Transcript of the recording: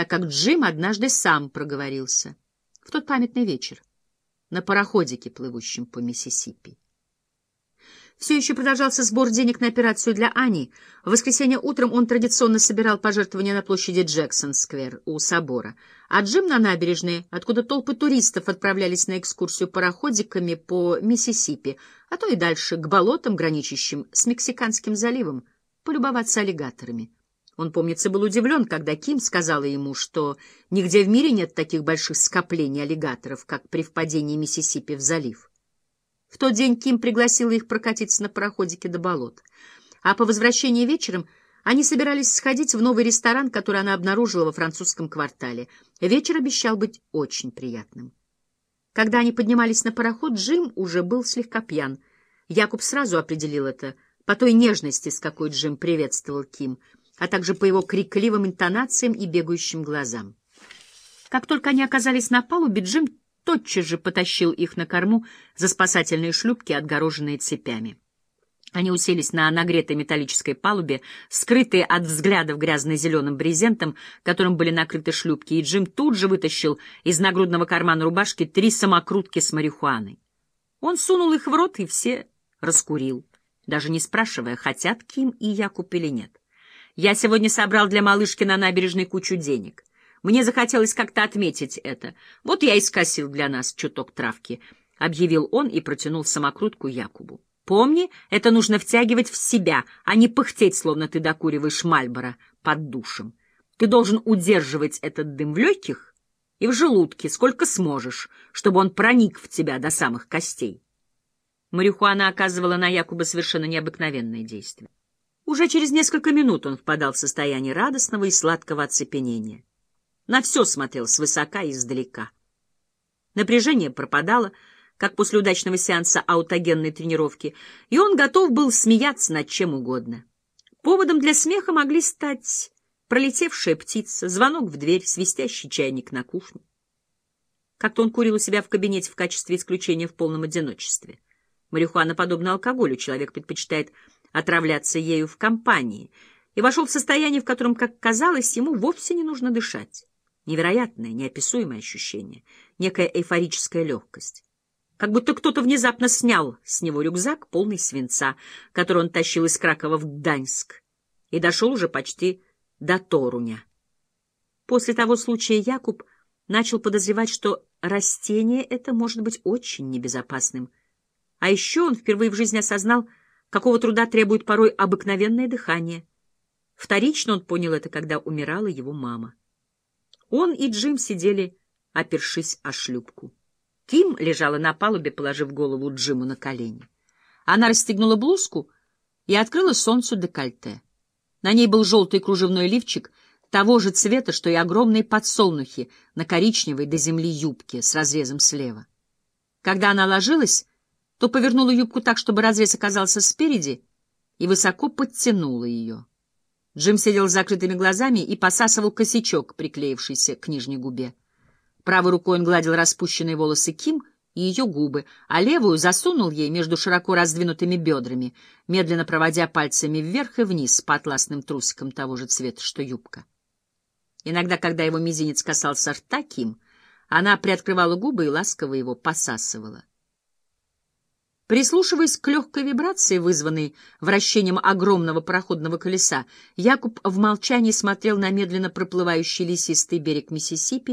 так как Джим однажды сам проговорился в тот памятный вечер на пароходике, плывущем по Миссисипи. Все еще продолжался сбор денег на операцию для Ани. В воскресенье утром он традиционно собирал пожертвования на площади Джексон-сквер у собора, а Джим на набережной, откуда толпы туристов отправлялись на экскурсию пароходиками по Миссисипи, а то и дальше, к болотам, граничащим с Мексиканским заливом, полюбоваться аллигаторами. Он, помнится, был удивлен, когда Ким сказала ему, что нигде в мире нет таких больших скоплений аллигаторов, как при впадении Миссисипи в залив. В тот день Ким пригласила их прокатиться на пароходике до болот. А по возвращении вечером они собирались сходить в новый ресторан, который она обнаружила во французском квартале. Вечер обещал быть очень приятным. Когда они поднимались на пароход, Джим уже был слегка пьян. Якуб сразу определил это по той нежности, с какой Джим приветствовал Ким, а также по его крикливым интонациям и бегающим глазам. Как только они оказались на палубе, Джим тотчас же потащил их на корму за спасательные шлюпки, отгороженные цепями. Они уселись на нагретой металлической палубе, скрытые от взглядов грязно-зеленым брезентом, которым были накрыты шлюпки, и Джим тут же вытащил из нагрудного кармана рубашки три самокрутки с марихуаной. Он сунул их в рот и все раскурил, даже не спрашивая, хотят Ким и Якуб или нет. «Я сегодня собрал для малышки на набережной кучу денег». Мне захотелось как-то отметить это. Вот я и скосил для нас чуток травки, — объявил он и протянул самокрутку Якубу. Помни, это нужно втягивать в себя, а не пыхтеть, словно ты докуриваешь Мальбора под душем. Ты должен удерживать этот дым в легких и в желудке, сколько сможешь, чтобы он проник в тебя до самых костей. Марихуана оказывала на Якуба совершенно необыкновенное действие. Уже через несколько минут он впадал в состояние радостного и сладкого оцепенения на все смотрел свысока и издалека. Напряжение пропадало, как после удачного сеанса аутогенной тренировки, и он готов был смеяться над чем угодно. Поводом для смеха могли стать пролетевшая птица, звонок в дверь, свистящий чайник на кухне. Как-то он курил у себя в кабинете в качестве исключения в полном одиночестве. Марихуана, подобно алкоголю, человек предпочитает отравляться ею в компании, и вошел в состояние, в котором, как казалось, ему вовсе не нужно дышать. Невероятное, неописуемое ощущение, некая эйфорическая легкость. Как будто кто-то внезапно снял с него рюкзак, полный свинца, который он тащил из Кракова в Гданьск, и дошел уже почти до Торуня. После того случая Якуб начал подозревать, что растение это может быть очень небезопасным. А еще он впервые в жизни осознал, какого труда требует порой обыкновенное дыхание. Вторично он понял это, когда умирала его мама. Он и Джим сидели, опершись о шлюпку. Ким лежала на палубе, положив голову Джиму на колени. Она расстегнула блузку и открыла солнцу декольте. На ней был желтый кружевной лифчик того же цвета, что и огромные подсолнухи на коричневой до земли юбке с разрезом слева. Когда она ложилась, то повернула юбку так, чтобы разрез оказался спереди, и высоко подтянула ее. Джим сидел с закрытыми глазами и посасывал косячок, приклеившийся к нижней губе. Правой рукой он гладил распущенные волосы Ким и ее губы, а левую засунул ей между широко раздвинутыми бедрами, медленно проводя пальцами вверх и вниз по атласным трусикам того же цвета, что юбка. Иногда, когда его мизинец касался рта Ким, она приоткрывала губы и ласково его посасывала. Прислушиваясь к легкой вибрации, вызванной вращением огромного пароходного колеса, Якуб в молчании смотрел на медленно проплывающий лесистый берег Миссисипи,